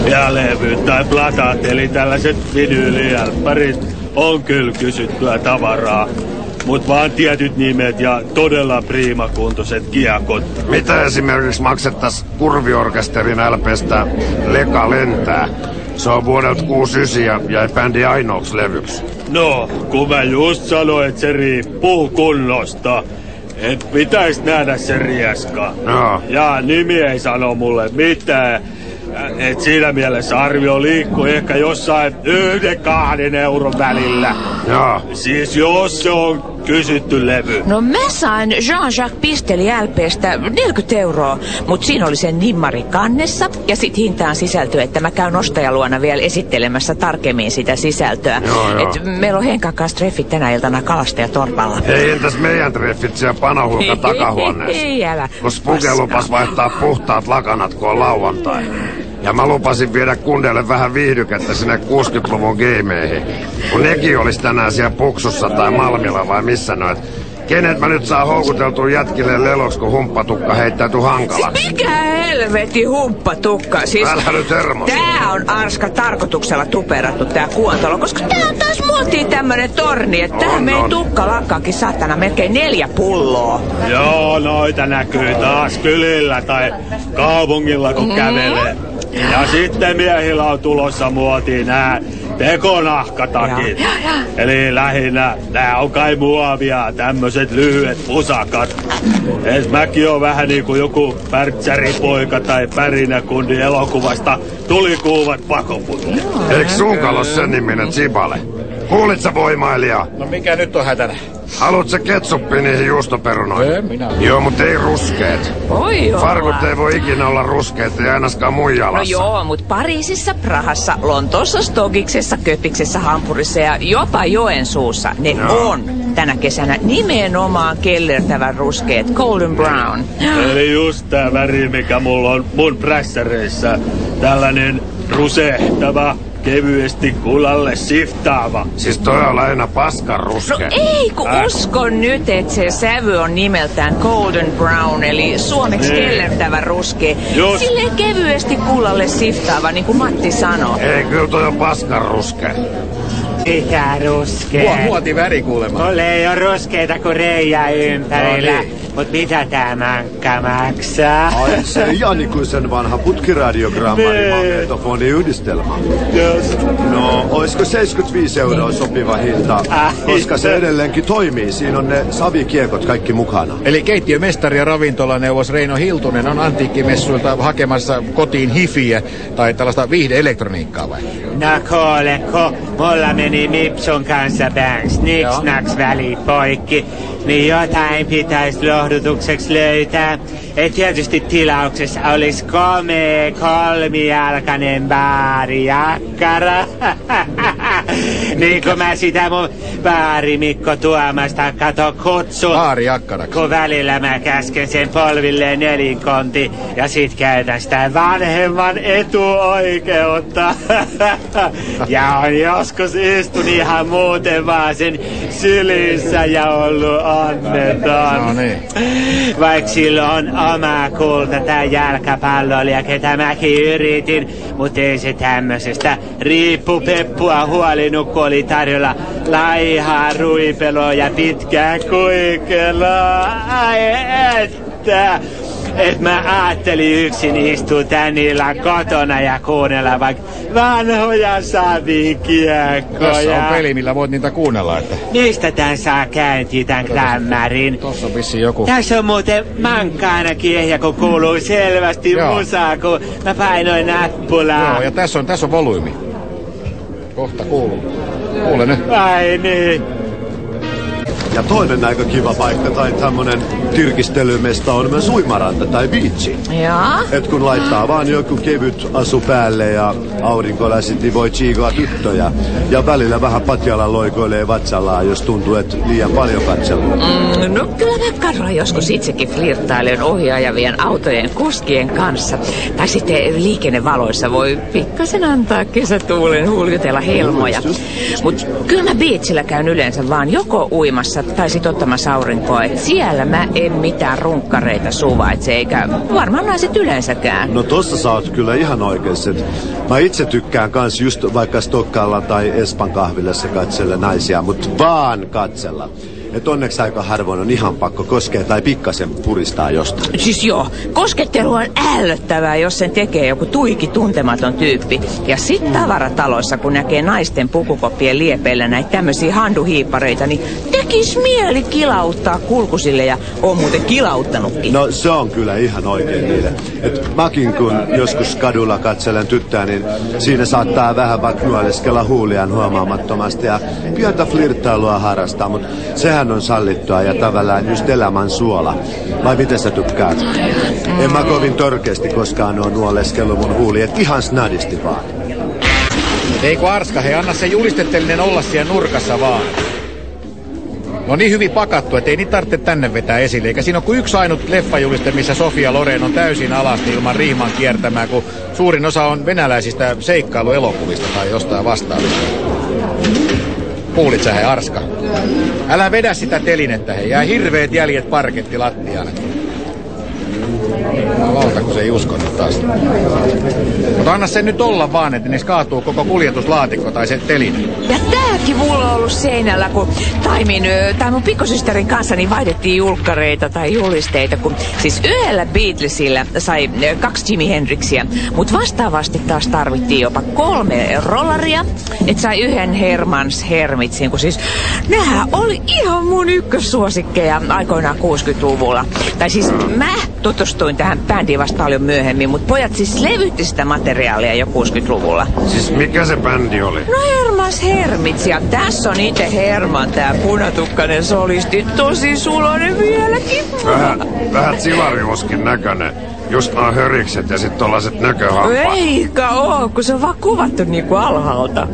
Ja levyt tai platat, eli tällaiset vinyylijälppärit, on kyllä kysyttyä tavaraa. Mut vaan tietyt nimet ja todella priimakuntoiset kiekot. Mitä esimerkiksi maksettais kurviorkesterin LPstä Leka lentää? Se on vuodelta 69 ja jäi bändi ainoaksi levyksi. No, kun mä just sanoin, että se riippuu kunnosta. Et pitäis nähdä se rieska. Joo. Ja nimi ei sano mulle mitään. Et siinä mielessä arvio liikkuu ehkä jossain yhden kahden euron välillä. Joo. Siis jos se on kysytty levy. No mä sain Jean-Jacques Pisteli LPstä 40 euroa, mutta siinä oli sen nimmari kannessa ja sit hintaan sisältö, että mä käyn ostajaluona vielä esittelemässä tarkemmin sitä sisältöä. Joo, joo. Et meillä on Henkan kanssa treffit tänä iltana Kalastajatorpalla. Hei, entäs meidän treffit siellä panohulkan takahuoneessa? Ei älä. Kun lupas vaihtaa puhtaat lakanat, kun on lauantai. Ja mä lupasin viedä kundeille vähän viihdykettä sinne 60-luvun gameihin. Kun nekin olisi tänään siellä Puksussa tai Malmilla vai missä noit. Kenet mä nyt saa houkuteltua jätkille leloksi, kun humppatukka heittäytyy hankalaksi? Mikä helveti humppatukka? Siis Älä nyt hermos. tää on Arska tarkoituksella tuperattu tää kuontalo, koska tää on taas muotiin tämmönen torni, että tähän on. tukka lakkaakin saatana melkein neljä pulloa. Joo, noita näkyy taas kylillä tai kaupungilla kun kävelee. Ja sitten miehillä on tulossa muotiin nää tekonahkatakit. Ja, ja, ja. Eli lähinnä nää on kai muovia, tämmöset lyhyet pusakat. Et mäkin on vähän niinku joku pärtsäripoika tai pärinäkundi elokuvasta tulikuuvat pakopulle. Eikö sun kalos sen niminen Sibale? Kuulit sä voimailija? No mikä nyt on hätänä? Haluut sä ketsuppi niihin juustoperunoihin? Ei, minä. Joo, mutta ei ruskeet. Voi olla. Farkut ei voi ikinä olla ruskeet, ei ainakaan mun No joo, mutta Pariisissa, Prahassa, Lontoossa, Stogiksessa, Köpiksessä, Hampurissa ja jopa Joensuussa ne Joo. on tänä kesänä nimenomaan kellertävän ruskeet, golden brown. Eli just tää väri, mikä mulla on mun prässäreissä. Tällainen rusehtava, kevyesti kulalle siftaava. Siis toi on lähinnä paskan No ei, kun Äh. uskon nyt, että se sävy on nimeltään golden brown, eli suomeksi Niin. kellertävä ruskea. Just. Silleen kevyesti kullalle siftaava, niin kuin Matti sanoi. Ei, kyllä toi on paskan ruskea. Mikä ruskea? Muo, muoti väri kuulemma. Mulla ei ole ruskeita kuin reijä ympärillä. No niin. Mut mitä tää mankka maksaa? Ai se Janikuisen vanha putkiradiogrammarin Nee. magnetofoniyhdistelmä. Just. No, olisiko 75 euroa sopiva hinta? Ai. Koska se edelleenkin toimii. Siinä on ne savikiekot kaikki mukana. Eli keittiömestari ja ravintolaneuvos Reino Hiltunen on antiikkimessuilta hakemassa kotiin hifiä tai tällaista viihdeelektroniikkaa vai? No kuule, kun mulla meni Mipsun kanssa banks, niks naks väli poikki, niin jotain pitäisi lohdutukseksi löytää. Et tietysti tilauksessa olisi komea kolmijalkainen baarijakkara. niin kun mä sitä mun baarimikko Tuomasta kato kutsun. Baarijakkara. Kun välillä mä käsken sen polvilleen nelinkonti ja sit käytän sitä vanhemman etuoikeutta. ja on joskus istun ihan muuten vaan sen sylissä ja ollut onneton. No niin. Vaikka sillä on oma kulta tää jalkapalloilija, ketä mäkin yritin, mutta ei se tämmöisestä riippupeppua huolinut, kun oli tarjolla laihaa, ruipeloa ja pitkää kuikelaa. Ai että! Et mä ajattelin yksin istua tän illan kotona ja kuunnella vaikka vanhoja savikiekkoja. Tässä on peli, millä voit niitä kuunnella, että Mistä tän saa käyntiin tän klämmärin? tossa on vissiin joku. Tässä on muuten mankkaanakin ehjä, kun kuuluu selvästi Joo. musaa, kun mä painoin nappulaa. Joo, ja tässä on, tässä on volyymi. Kohta kuuluu. 过了呢？你 Ja toinen aika kiva paikka tai tämmönen tirkistelymesta on myös uimaranta tai biitsi. Jaa. Et kun laittaa vaan joku kevyt asu päälle ja aurinkoläsit, niin voi chiigaa tyttöjä. Ja välillä vähän patjalla loikoilee vatsallaan, jos tuntuu, että liian paljon katselua. Mm, no kyllä mä kerran joskus itsekin flirttailen ohjaajavien autojen kuskien kanssa. Tai sitten liikennevaloissa voi pikkasen antaa kesätuulen huljutella helmoja. Mut kyllä mä biitsillä käyn yleensä vaan joko uimassa tai sit ottamassa aurinkoa. Et siellä mä en mitään runkkareita suvaitse, eikä varmaan naiset yleensäkään. No tossa sä oot kyllä ihan oikeassa. Mä itse tykkään kans just vaikka Stokkalla tai Espan kahvilassa katsella naisia, mutta vaan katsella. Et onneksi aika harvoin on ihan pakko koskea tai pikkasen puristaa jostain. Siis joo, koskettelu on ällöttävää, jos sen tekee joku tuiki tuntematon tyyppi. Ja sit tavarataloissa, kun näkee naisten pukukoppien liepeillä näitä tämmöisiä handuhiippareita, niin tekis mieli kilauttaa kulkusille ja on muuten kilauttanutkin. No se on kyllä ihan oikein niille. Et mäkin kun joskus kadulla katselen tyttöä, niin siinä saattaa vähän vaikka nuoleskella huuliaan huomaamattomasti ja pientä flirttailua harrastaa, mutta sehän on sallittua ja tavallaan just elämän suola. Vai miten sä tykkäät? En mä kovin törkeästi koskaan oo nuoleskellut mun huuli, et ihan snadisti vaan. Eikö Arska, he anna se julistettelinen olla siellä nurkassa vaan. No niin hyvin pakattu, että ei niitä tarvitse tänne vetää esille. Eikä siinä ole kuin yksi ainut leffajuliste, missä Sofia Loren on täysin alasti ilman riiman kiertämää, kun suurin osa on venäläisistä seikkailuelokuvista tai jostain vastaavista. Kuulit sä he, Arska? Älä vedä sitä telinettä, he. Jää hirveet jäljet parketti Jumalauta, kun se ei uskonut taas. Mutta anna sen nyt olla vaan, että niissä kaatuu koko kuljetuslaatikko tai se teline. Ja tääkin mulla on ollut seinällä, kun Taimin, tai mun pikkusysterin kanssa niin vaihdettiin julkkareita tai julisteita, kun siis yhdellä Beatlesillä sai kaksi Jimi Hendrixiä, mutta vastaavasti taas tarvittiin jopa kolme rollaria, että sai yhden Hermans Hermitsin, kun siis nehän oli ihan mun ykkössuosikkeja aikoinaan 60-luvulla. Tai siis mä tutustuin tähän bändiin vasta paljon myöhemmin, mutta pojat siis levytti sitä materiaalia jo 60-luvulla. Siis mikä se bändi oli? No Hermas Hermits ja tässä on itse Herman, tää punatukkainen solisti, tosi sulonen vieläkin. Vähän, vähän silariuskin näköinen. Just nää hörikset ja sit tollaset näköhampaat. Eikä oo, kun se on vaan kuvattu niinku alhaalta.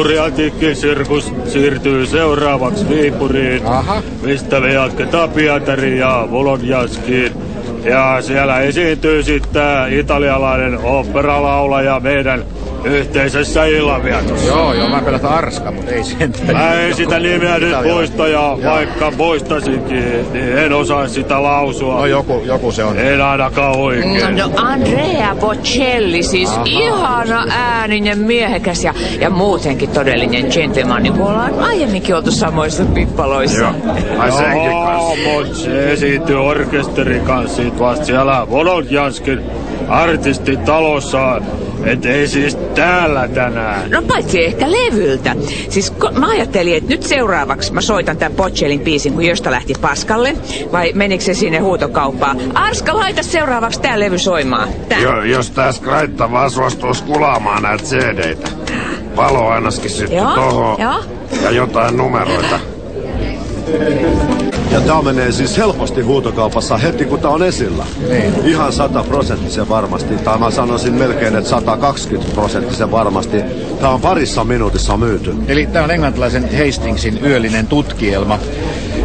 Suuri antiikkisirkus siirtyy seuraavaksi Viipuriin, Aha. mistä me jatketaan Pietariin ja Volodjaskiin. Ja siellä esiintyy sitten italialainen oopperalaulaja, meidän yhteisessä illanvietossa. Joo, joo, mä pelätä Arska, mutta ei sentään. Mä en sitä nimeä nyt muista ja vaikka muistasinkin, niin en osaa sitä lausua. No joku, joku se on. En ainakaan oikein. No Andrea Bocelli, siis Aha. ihana ääninen miehekäs ja, ja muutenkin todellinen gentleman, niin ollaan aiemminkin oltu samoissa pippaloissa. Joo. Ai senkin kanssa. se esiintyi orkesterin kanssa sit vasta siellä Volodjanskin artistitalossa. Et ei siis täällä tänään. No paitsi ehkä levyltä. Siis mä ajattelin, että nyt seuraavaksi mä soitan tämän Bocellin biisin, kun josta lähti paskalle. Vai menikö se sinne huutokauppaan? Arska, laita seuraavaksi tää levy soimaan. Tää. Jo, jos tää skraitta vaan suostuisi kulaamaan näitä CD-tä. Valo ainakin syttyi Joo, tohon. joo. Ja jotain numeroita. Ja tää menee siis helposti huutokaupassa heti kun tää on esillä. Niin. Ihan sataprosenttisen varmasti, tai mä sanoisin melkein, että 120 prosenttisen varmasti. Tää on parissa minuutissa myyty. Eli tämä on englantilaisen Hastingsin yöllinen tutkielma.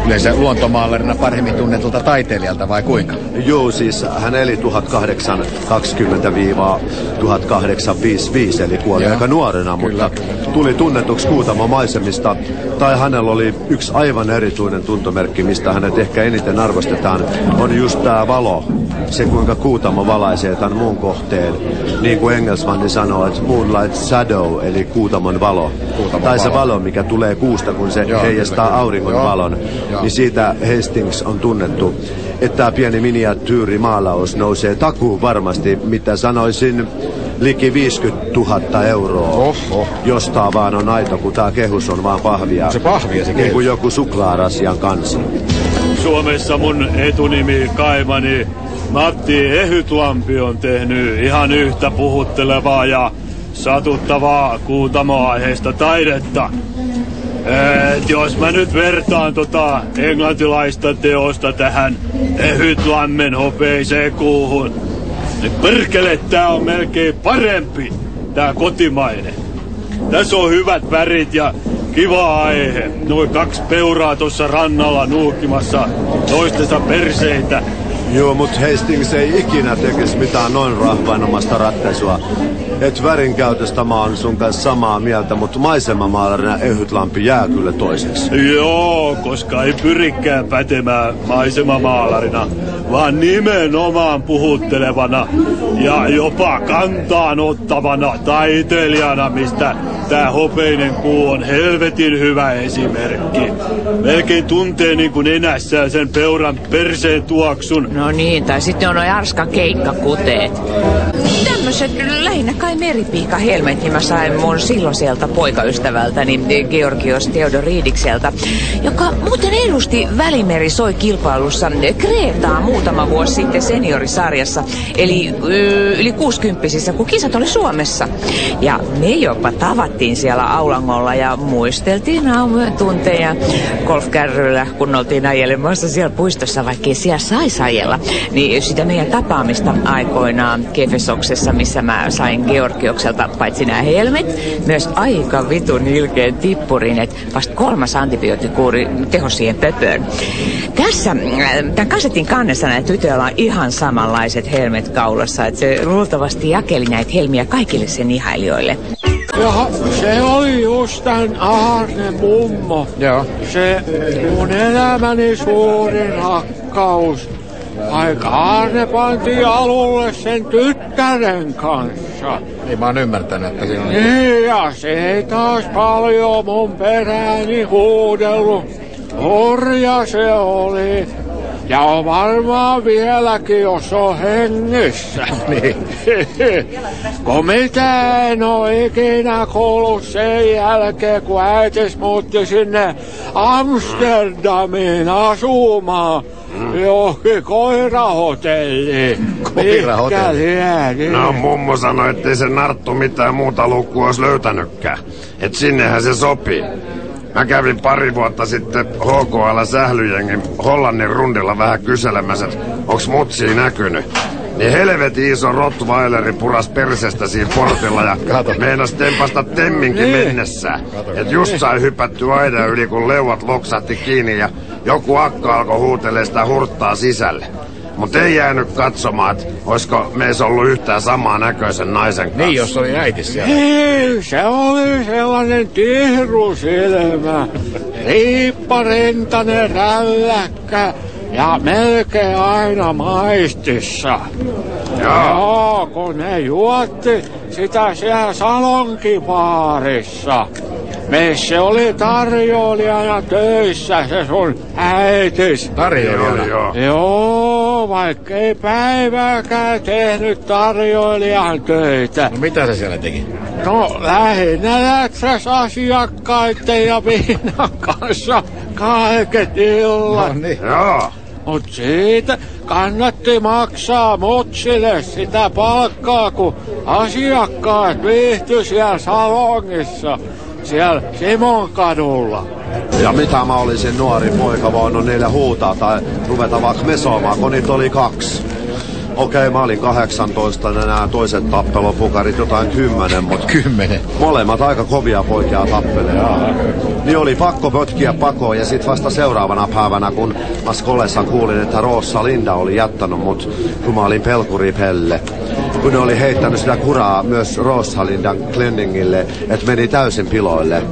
Yleensä luontomaalarina paremmin tunnetulta taiteilijalta vai kuinka? Joo, siis hän eli 1820-1855, eli kuoli Joo. aika nuorena, Kyllä, mutta tuli tunnetuksi Kuutamon maisemista. Tai hänellä oli yksi aivan erityinen tuntomerkki, mistä hänet ehkä eniten arvostetaan, on just tämä valo. Se, kuinka Kuutamo valaisee tämän muun kohteen. Niin kuin Engelsmanni sanoo, että moonlight shadow, eli Kuutamon valo. Kuutamon tai se valo. valo, mikä tulee kuusta, kun se Joo, heijastaa kyllä, kyllä. auringon Joo. valon. Joo. Niin siitä Hastings on tunnettu, että tämä pieni miniatyyrimaalaus nousee takuu varmasti, mitä sanoisin, liki 50 000 euroa. Oho. Jostain vaan on aito, kun tämä kehus on vaan pahvia. Se pahvia se Niin kuin joku suklaarasian kanssa. Suomessa mun etunimi Kaimani Matti Ehytlampi on tehnyt ihan yhtä puhuttelevaa ja satuttavaa kuutamoaiheista taidetta. Et jos mä nyt vertaan tota englantilaista teosta tähän Ehytlammen hopeiseen kuuhun, niin perkele tää on melkein parempi, tää kotimainen. Tässä on hyvät värit ja kiva aihe. Noin kaksi peuraa tuossa rannalla nuukkimassa toistensa perseitä. Joo, mutta Hastings ei ikinä tekisi mitään noin rahvainomasta ratkaisua. Et värinkäytöstä mä oon sun kanssa samaa mieltä, mutta maisemamaalarina ehytlampi jää kyllä toiseksi. Joo, koska ei pyrikään pätemään maisemamaalarina, vaan nimenomaan puhuttelevana ja jopa kantaan ottavana taiteilijana, mistä tää hopeinen kuu on helvetin hyvä esimerkki. Melkein tuntee niin kuin enässään sen peuran perseen tuoksun. No niin, tai sitten on noin Arskan keikkakuteet. Tämmöiset lähinnä kai meripiika helmetin mä sain mun silloiselta poikaystävältäni Georgios Theodoridikselta, joka muuten edusti Välimeri soi kilpailussa Kreetaa muutama vuosi sitten seniorisarjassa, eli ö, yli 60 kun kisat oli Suomessa. Ja me jopa tavattiin siellä Aulangolla ja muisteltiin aamujen tunteja golfkärryllä, kun oltiin ajelemassa siellä puistossa, vaikka ei siellä saisi ajella. Niin sitä meidän tapaamista aikoinaan Kefesoksessa, missä mä sain Georgiokselta paitsi nämä helmet, myös aika vitun ilkeen tippurin, että vasta kolmas antibioottikuuri tehosi siihen pöpöön. Tässä, äh, tämän kasetin kannessa näitä tytöillä on ihan samanlaiset helmet kaulassa, että se luultavasti jakeli näitä helmiä kaikille sen ihailijoille. Ja se oli just tän Aarne mummo. Joo. Se mun elämäni suurin rakkaus. Vaikka Aarne pantiin alulle sen tyttären kanssa. Niin mä oon ymmärtänyt, että siinä on... Niin, ja se ei taas paljon mun perääni huudellut. Orja se oli. Ja on varmaan vieläkin, jos on hengissä. Niin. Kun mitä en ole ikinä kuullut sen jälkeen, kun äitis muutti sinne Amsterdamiin asumaan. Johonkin koirahotelliin. Koirahotelli? Mikä lienee. No mummo sanoi, ettei se narttu mitään muuta lukua olisi löytänytkään. Et sinnehän se sopii. Mä kävin pari vuotta sitten HKL sählyjengin Hollannin rundilla vähän kyselemässä, että onks mutsia näkynyt. Niin helvetin iso Rottweileri puras persestä siinä portilla ja Kato. meinas tempasta temminkin Niin. mennessään. Et just sai hypätty aidan yli, kun leuat loksahti kiinni ja joku akka alkoi huutelee sitä hurttaa sisälle. Mutta ei jäänyt katsomaan, että olisiko meissä ollut yhtään samaa näköisen naisen kanssa. Niin, jos oli äiti siellä. Ei, se oli sellainen tihrusilmä, riipparentainen rälläkkä ja melkein aina maistissa. Joo, kun ne juotti sitä siellä salonkipaarissa. Meissä oli tarjoilijana töissä se sun äitis. Tarjoilijana. Joo, joo. Joo, vaikka ei päivääkään tehnyt tarjoilijan töitä. No mitä se siellä teki? No lähinnä lätsäs asiakkaiden ja viinan kanssa kaiket illat. No niin. Joo. Mut siitä kannatti maksaa mutsille sitä palkkaa, kun asiakkaat viihtyi siellä salongissa, siellä Simon kadulla. Ja mitä mä olisin nuori poika voinut niille huutaa tai ruveta vaikka mesoamaan, kun niitä oli kaksi. Okei, mä olin 18 ja nämä toiset tappelopukarit jotain kymmenen, mutta Kymmenen. molemmat aika kovia poikia tappelee. Niin oli pakko pötkiä pakoon ja sit vasta seuraavana päivänä, kun mä skolessa kuulin, että Roossa Linda oli jättänyt mut, kun mä olin pelkuripelle. Kun ne oli heittänyt sitä kuraa myös Rosalindan Glenningille, että meni täysin piloille.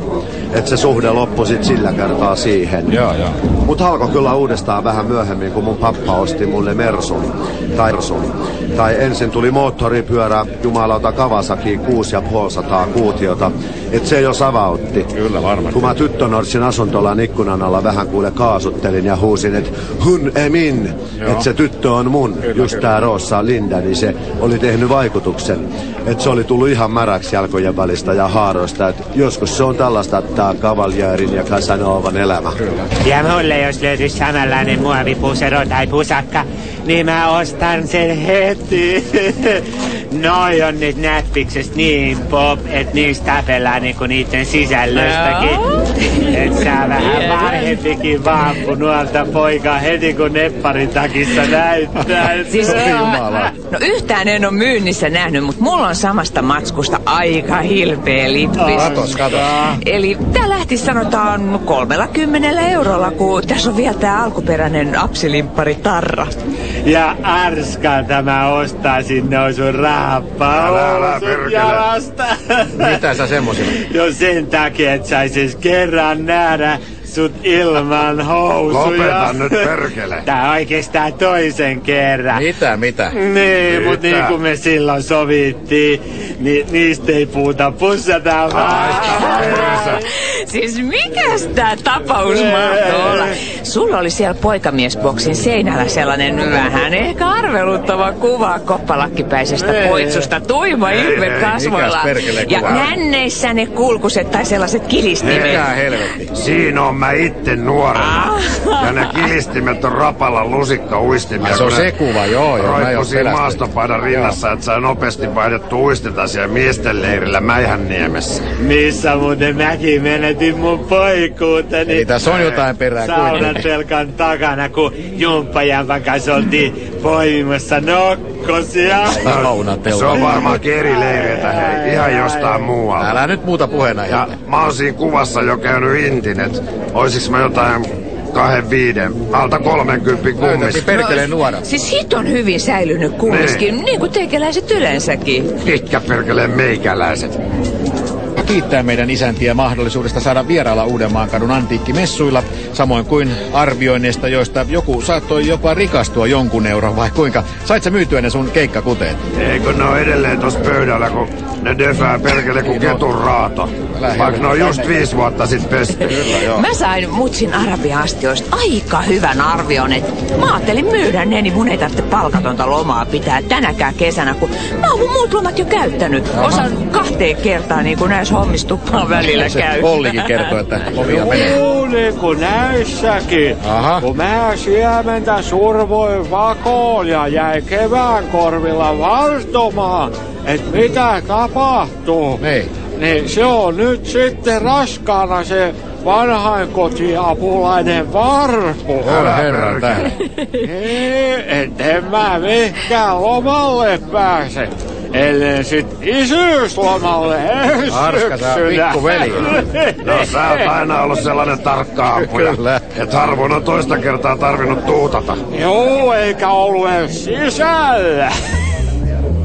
Että se suhde loppui sit sillä kertaa siihen. Joo, joo. Mut alkoi kyllä uudestaan vähän myöhemmin, kun mun pappa osti mulle Mersun. Tai Mersun. Tai ensin tuli moottoripyörä jumalauta Kawasaki 6500 kuutiota. Et se jo savautti. Kyllä varmasti. Kun mä tyttönorsin asuntolan ikkunan alla vähän kuule kaasuttelin ja huusin, että hun emin, että se tyttö on mun, just tää Roossa Linda, niin se oli tehnyt vaikutuksen. Että se oli tullut ihan märäksi jalkojen välistä ja haaroista, että joskus se on tällaista tää kavaljäärin ja Casanovan elämä. Ja mulle jos löytyisi samanlainen muovipusero tai pusakka, niin mä ostan sen heti. Noi on nyt näppiksestä niin pop, että niistä tapellaan niinku niiden sisällöstäkin. Et saa vähän vanhempikin vaappu nuolta poika heti kun nepparin takissa näyttää. Siis, Jumala. no yhtään en ole myynnissä nähnyt, mutta mulla on samasta matskusta aika hilpeä lippis. Katos, katos. Eli tää lähti sanotaan 30 eurolla, kun tässä on vielä tää alkuperäinen apsilimppari tarra. Ja arskalta mä ostaisin ne on sun Älä, älä, jalasta. Mitä sä semmosilla? Jo sen takia, että saisis kerran nähdä sut ilman housuja. Lopeta nyt perkele. Tää oikeastaan toisen kerran. Mitä, mitä? Niin, mut Mitä? niin kuin me silloin sovittiin, niin niistä ei puhuta pussata vaan. Siis mikäs tää tapaus mahtoi olla? Sulla oli siellä poikamiesboksin seinällä sellainen vähän ehkä arveluttava kuva koppalakkipäisestä poitsusta. Tuima ilme kasvoilla. Ja nänneissä ne kulkuset tai sellaiset kilistimet. Mikä helvetti? Siinä on mä itse nuorena. Ja ne kilistimet on rapalla lusikka uistimia. Se on se kuva, joo, joo, siinä maastopaidan rinnassa, että sai nopeasti vaihdettu uisteta siellä miesten leirillä Mäihänniemessä. Missä muuten mäkin menetin mun poikuuteni. Eli tässä on jotain perää kuitenkin. Saunatelkan takana, kun jumppajampan kanssa oltiin poimimassa nokkosia. Saunatelka. Se on varmaankin eri leireiltä, hei. Ihan jostain muualta. Älä nyt muuta puheena. Ja mä oon siinä kuvassa jo käynyt intin, että oisiks mä jotain kahden viiden, alta 30 Löytäti kummista. perkeleen nuora. Siis hit on hyvin säilynyt kumminkin, niin kuin teikäläiset yleensäkin. Mitkä perkeleen meikäläiset? Kiittää meidän isäntiä mahdollisuudesta saada vierailla Uudenmaan kadun antiikkimessuilla, samoin kuin arvioinneista, joista joku saattoi jopa rikastua jonkun euron, vai kuinka? Sait sä myytyä ne sun keikkakuteet? Eikö ne on edelleen tossa pöydällä, kun ne defää perkele kuin ketun raato. Älä Vaikka ne on just viisi vuotta sit pesty. Mä sain mutsin arabiastioista aika hyvän arvion, että mä ajattelin myydä ne, niin mun ei tarvitse palkatonta lomaa pitää tänäkään kesänä, kun mä oon mun muut lomat jo käyttänyt. Osan kahteen kertaan, niin kuin näissä hommissa tuppaa välillä Se käy. Ollikin kertoo, että omia menee. Juu, niin kuin näissäkin. Aha. Kun mä siementä survoin vakoon ja jäi kevään korvilla vartomaan, että mitä tapahtuu. Niin. Niin se on nyt sitten raskaana se vanhainkotiapulainen varpu. Herran tähden. Ei, et en mä mihinkään lomalle pääse. Ellei sit isyyslomalle ensi syksynä. pikkuveli. No sä oot aina ollut sellainen tarkka ampuja. Kyllä. Et harvoin on toista kertaa tarvinnut tuutata. Joo, eikä ollut edes sisällä.